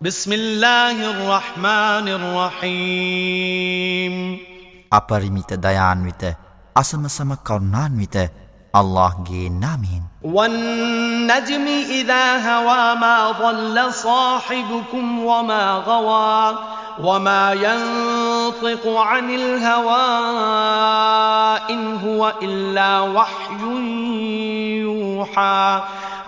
بسم الله الرحمن الرحيم. أبرميت ديان ويت أسم سم كرنان ويت الله جي نامين والنجم إذا هوى ما ضل صاحبكم وما غوى وما ينطق عن الهوى إن هو إلا وحي يوحى.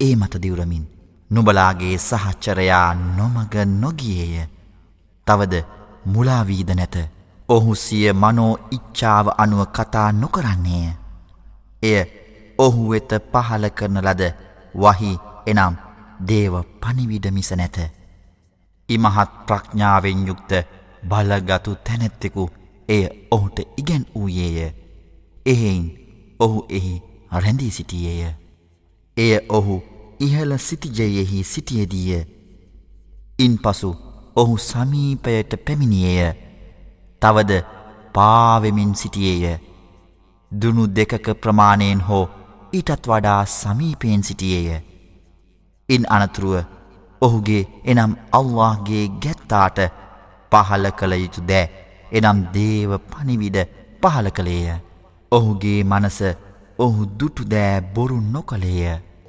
ඒ මත දිවරමින් නුබලාගේ සහච්චරයා නොමග නොගියේය. තවද මුලාවීද නැත. ඔහු සිය මනෝ ඉච්චාව අනුව කතා නොකරන්නේය. එය ඔහු වෙත පහල කරන ලද වහි එනම් දේව පනිවිඩ මිස නැත. ඉමහත් ප්‍රඥාවෙන් යුක්ත බලගතු තැනැත්තෙකු එය ඔහුට ඉගැන් වූයේය. එහෙයින් ඔහු එහි රැඳී සිටියේය. එය ඔහු ඉහල සිටිජයෙහි සිටියදීය. ඉන් පසු ඔහු සමීපයට පැමිණියේය. තවද පාවෙමින් සිටියේය. දුනු දෙකක ප්‍රමාණයෙන් හෝ ඊටත් වඩා සමීපයෙන් සිටියේය. ඉන් අනතුරුව ඔහුගේ එනම් අල්لهගේ ගැත්තාට පහල කළ යුතු දෑ එනම් දේව පනිවිඩ පහල කළේය. ඔහුගේ මනස ඔහු දුටු දෑ බොරු නොකළේය.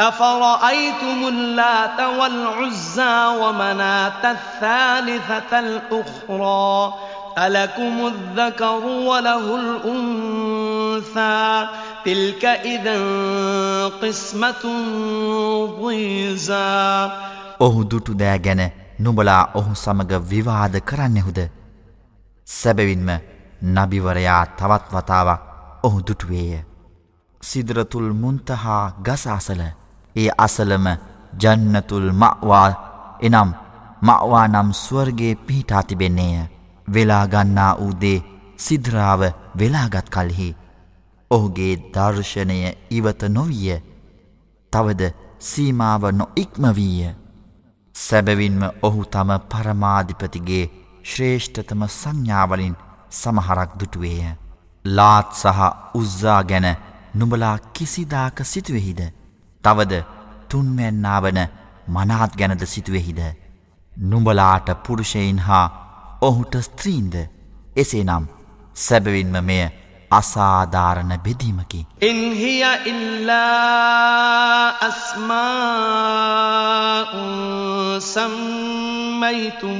أفرأيتم اللات والعزى ومناة الثالثة الأخرى ألكم الذكر وله الأنثى تلك إذا قسمة ضيزى ඔහු දුටු දෑ ගැන නුබලා ඔහු සමග විවාද කරන්නෙහුද සැබවින්ම නබිවරයා තවත් වතාවක් ඔහු දුටුවේය සිදරතුල් මුන්තහා ගසාසල ඒ අසලම ජන්නතුල් මක්වා එනම් මක්වා නම් ස්වර්ගේ පිහිටා තිබෙන්නේය. වෙලාගන්නා වූදේ සිද්‍රාව වෙලාගත් කල්හි ඔහුගේ දර්ශනය ඉවත නොවිය. තවද සීමාව නොඉක්මවීය සැබවින්ම ඔහු තම පරමාධිපතිගේ ශ්‍රේෂ්ඨතම සංඥාවලින් සමහරක් දුටුවේය. ලාත් සහ උද්සා ගැන නුඹලා කිසිදාක සිතුවෙහිද? තවද තුන්වැන්නාවන මනාත් ගැනද සිතුවෙහිද නුඹලාට පුරුෂයින් හා ඔහුට ස්ත්‍රීන්ද එසේනම් සැබවින්ම මෙය අසාධාරණ බෙදීමකි. ඉන්හිය ඉල්ලා අස්මා සම්මයිතුමූහා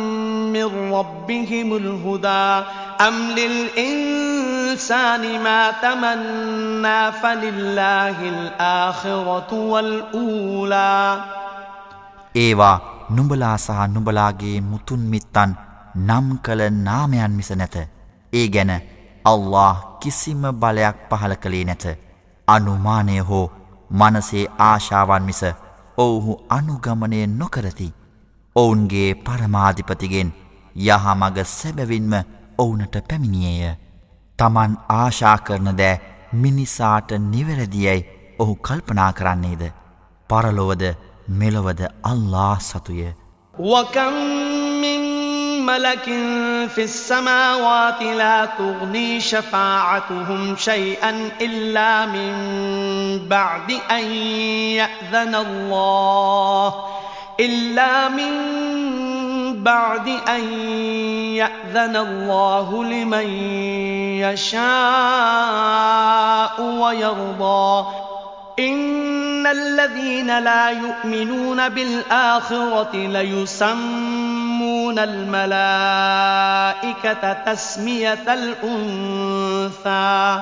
من ربهم الهدى أم للإنسان ما تمنى فلله الآخرة والأولى ඒවා නුඹලා සහ නුඹලාගේ මුතුන් මිත්තන් නම් කළ නාමයන් මිස නැත. ඒ ගැන අල්له කිසිම බලයක් පහල කළේ නැත. අනුමානය හෝ මනසේ ආශාවන් මිස ඔවුහු අනුගමනය නොකරති. ඔවුන්ගේ පරමාධිපතිගෙන් යහමග සැබැවින්ම ඔවුනට පැමිණියේය. තමන් ආශා කරන දෑ මිනිසාට නිවැරදියයි ඔහු කල්පනා කරන්නේද. පරලොවද මෙලොවද අල්ලා සතුය. وكم من ملك في السماوات لا تغني شفاعتهم شيئا إلا من بعد أن يأذن الله إلا من بعد أن يأذن الله لمن يشاء ويرضى. إن الذين لا يؤمنون بالآخرة ليسمون الملائكة تسمية الأنثى.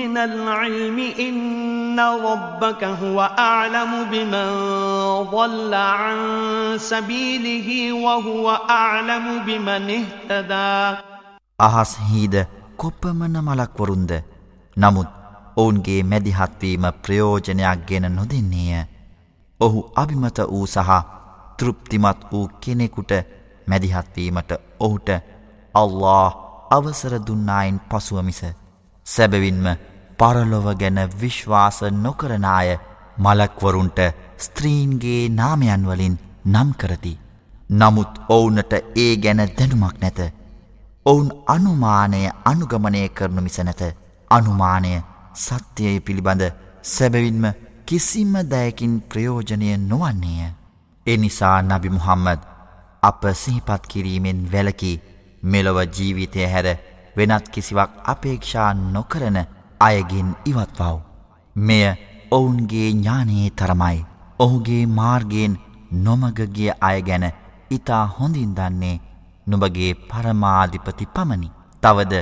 من العلم إن ربك هو أعلم بمن ضل عن سبيله وهو أعلم بمن اهتدى අහස් හිද කොපමණ මලක් වරුන්ද? නමුත් ඔවුන්ගේ මැදිහත්වීම ප්‍රයෝජනයක් ගෙන නොදෙන්නේය. ඔහු අභිමත වූ සහ තෘප්තිමත් වූ කෙනෙකුට මැදිහත්වීමට ඔහුට අල්له අවසර දුන්නායින් පසුවමිස සැබවින්ම පරලොව ගැන විශ්වාස නොකරනාය මලක්වරුන්ට ස්ත්‍රීන්ගේ නාමයන් වලින් නම් කරති. නමුත් ඔවුනට ඒ ගැන දැනුමක් නැත. ඔවුන් අනුමානය අනුගමනය කරනු මිස නැත. අනුමානය සත්‍යය පිළිබඳ සැබවින්ම කිසිම දෑකින් ප්‍රයෝජනය නොවන්නේය. එනිසා නබි මුහම්මද අප සිහිපත් කිරීමෙන් වැලකි මෙලොව ජීවිතය හැර වෙනත් කිසිවක් අපේක්ෂා නොකරන අයගින් ඉවත්වව්. මෙය ඔවුන්ගේ ඥානයේ තරමයි. ඔහුගේ මාර්ගයෙන් නොමගගිය අය ගැන ඉතා හොඳින් දන්නේ නුබගේ පරමාධිපති පමණි. තවද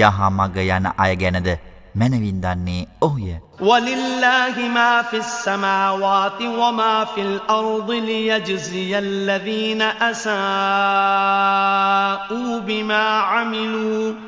යහ මග යන අය ගැනද මැනවින් දන්නේ ඔහුය. ولله ما في السماوات وما في الأرض ليجزي الذين أساءوا بما عملوا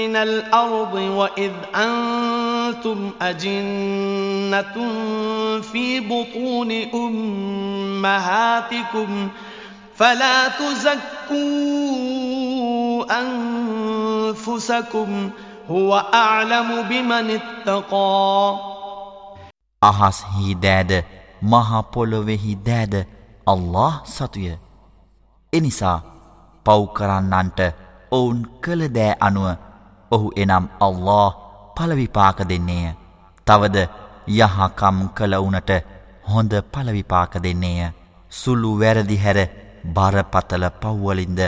مِنَ الْأَرْضِ وَإِذْ أَنْتُمْ أَجِنَّةٌ فِي بُطُونِ أُمَّهَاتِكُمْ فَلَا تُزَكُّوا أَنفُسَكُمْ هُوَ أَعْلَمُ بِمَنِ اتَّقَى. අහස් හි දෑද මහ පොළොවේහි داد الله ساتوية إنسا පව් කරන්නන්ට ඔවුන් කළ දෑ අනුව ඔහු එනම් අල්له පලවිපාක දෙන්නේය. තවද යහකම් කළවුනට හොඳ පලවිපාක දෙන්නේය. සුළු වැරදිහැර බරපතල පව්වලින්ද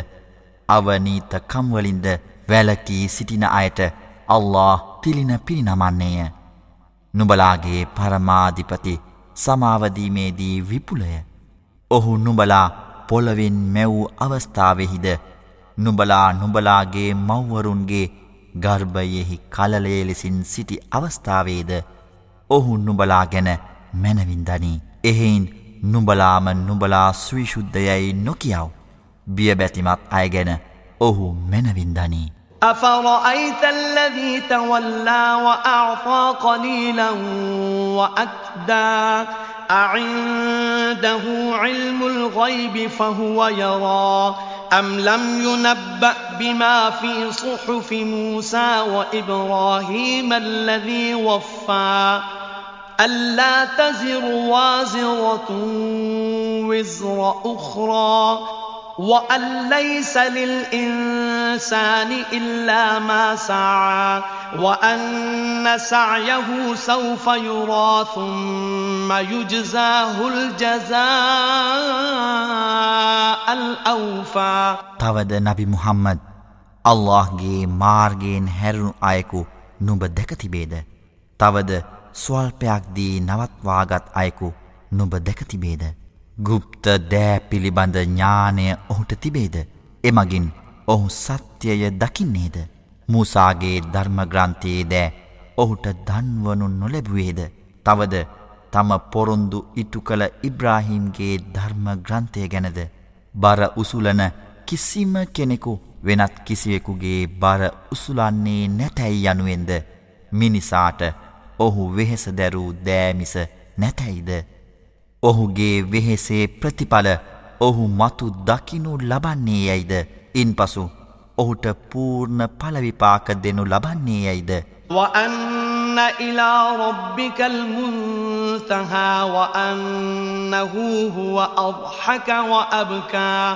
අවනීත කම්වලින්ද වැලකී සිටින අයට අල්له තිලින පිරිනමන්නේය. නුබලාගේ පරමාධිපති සමාවදීමේදී විපුලය. ඔහු නුබලා පොළවෙන් මැවූ අවස්ථාවෙහිද නුබලා නුබලාගේ මව්වරුන්ගේ ගර්භයෙහි කලලේ ලෙසින් සිටි අවස්ථාවේද ඔහු නුබලා ගැන මැනවින්දනී. එහෙයින් නුඹලාම නුඹලා සවිශුද්ධයයි නොකියව්. බියබැතිමත් අයගැන ඔහු මැනවින්දනී. أفرأيت الذي تولى وأعطى قليلا وأكدى أعنده علم الغيب فهو يرى أم لم ينبأ بما في صحف موسى وإبراهيم الذي وفى ألا تزر وازرة وزر أخرى وأن ليس للإنسان إلا ما سعى وأن سعيه سوف يرى ثم يجزاه الجزاء الأوفى තවද නබි මුහම්මද් අල්لهගේ මාර්ගයෙන් හැරුණු අයෙකු නුඹ දැකතිබේද. තවද ස්වල්පයක් දී නවත්වාගත් අයෙකු නුඹ දැකතිබේද. ගුප්ත දෑ පිළිබඳ ඥානය ඔහුට තිබේද. එමගින් ඔහු සත්‍යය දකින්නේද. මූසාගේ ධර්මග්‍රන්ථයේ දෑ ඔහුට දන්වනු නොලැබුවේද. තවද තම පොරොන්දු ඉටු කළ ඉබ්‍රාහිම්ගේ ධර්ම ග්‍රන්ථය ගැනද. බර උසුලන කිසිම කෙනෙකු වෙනත් කිසිවෙකුගේ බර උසුලන්නේ නැතැයි යනුවෙන්ද මිනිසාට ඔහු වෙහෙස දැරූ දෑමිස නැතැයිද. ඔහුගේ වෙහෙසේ ප්‍රතිඵල ඔහු මතු දකිනු ලබන්නේ යැයිද ඉන් පසු ඔහුට පූර්ණ පලවිපාක දෙනු ලබන්නේ යැයිද. وأن إلى ربك المنتهى وأنه هو أضحك وأبكى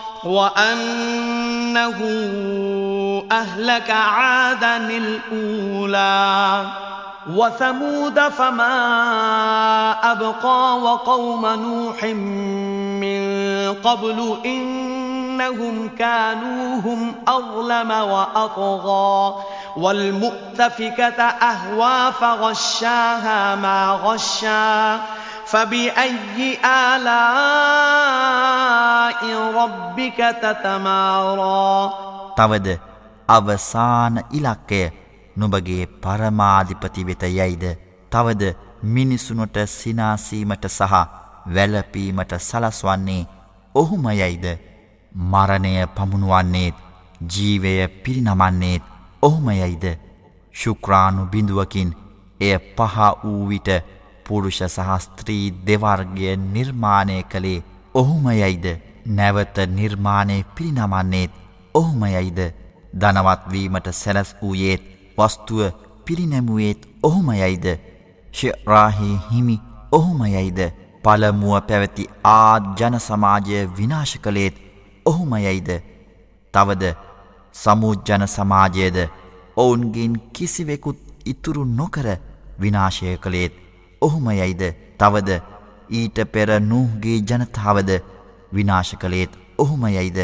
وأنه أهلك عادا الأولى وثمود فما أبقى وقوم نوح من قبل إنهم كانوا هم أظلم وأطغى والمؤتفكة أهوى فغشاها ما غشا فبأي آلاء ربك تتمارى තවද අවසාන ඉලක්කය නුබගේ පරමාධිපති වෙත යයිද තවද මිනිසුනට සිනාසීමට සහ වැලපීමට සලස්වන්නේ ඔහුම යයිද මරණය පමුණුවන්නේත් ජීවය පිරිනමන්නේත් ඔහුම යයිද ශුක්‍රාණු බිඳුවකින් එය පහ වූ විට පුරුෂ සහස්ත්‍රී දෙවර්ගය නිර්මාණය කළේ ඔහුම යයිද නැවත නිර්මාණය පිරිනමන්නේත් ඔහුම යයිද දනවත්වීමට සැලස් වූයේත් වස්තුව පිරිනැමුවේත් ඔහුම යයිද ශරාහි හිමි ඔහුම යයිද පළමුුව පැවැති ආත් ජන සමාජය විනාශ කළේත් ඔහුම යයිද තවද සමුජ්ජන සමාජයද ඔවුන්ගෙන් කිසිවෙකුත් ඉතුරු නොකර විනාශය කළේත් ඔහුම යයිද තවද ඊට පෙර නුහගේ ජනතාවද විනාශ කළේත් ඔහුම යයිද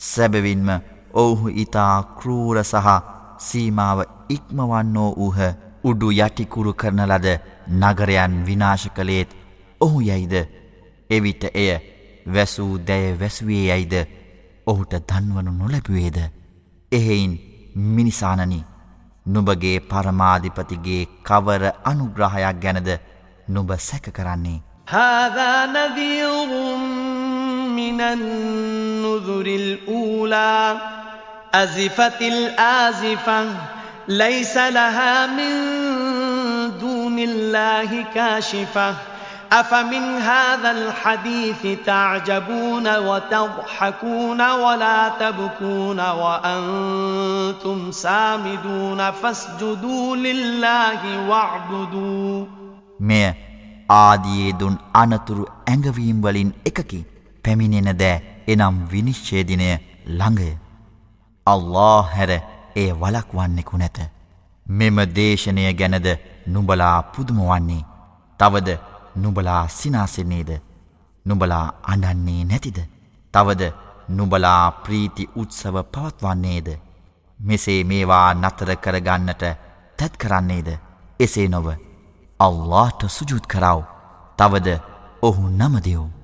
සැබවින්ම ඔවුහු ඉතා කරූර සහ සීමාව ඉක්මවන්නෝ වූහ. උඩු යටිකුරු කරන ලද නගරයන් විනාශ කළේත් ඔහු යයිද එවිට එය වැසූ දැය වැසුවේ යයිද ඔහුට දන්වනු නොලැබුවේද? එහෙයින් මිනිසානනි නුබගේ පරමාධිපතිගේ කවර අනුග්‍රහයක් ගැනද නුබ සැක කරන්නේ. හාදානදියවුම් මිනන්නුදුරිල් ඌලා අසිෆතිල් ආසිිෆං ලයිසලහාමින් දූනිල්ලාහිකාශිෆා أفمن هذا الحديث تعجبون وتضحكون ولا تبكون وأنتم سامدون فاسجدوا لله واعبدوا. මෙය ආදියේ දුන් අනතුරු ඇඟවීම් වලින් එකකි. පැමිණෙන දෑ එනම් විනිශ්චය දිනය ළඟය. අල්ලා හැර ඒ වලක්වන්නෙකු නැත. මෙම දේශනය ගැනද නුඹලා පුදුම වන්නේ. තවද නුබලා සිනාසෙන්නේද. නුබලා අඩන්නේ නැතිද. තවද නුබලා ප්‍රීති උත්සව පවත්වන්නේද. මෙසේ මේවා නතර කරගන්නට තැත් කරන්නේද. එසේ නොව අල්لهට සුජුත් කරව. තවද ඔහු නමදෙව්.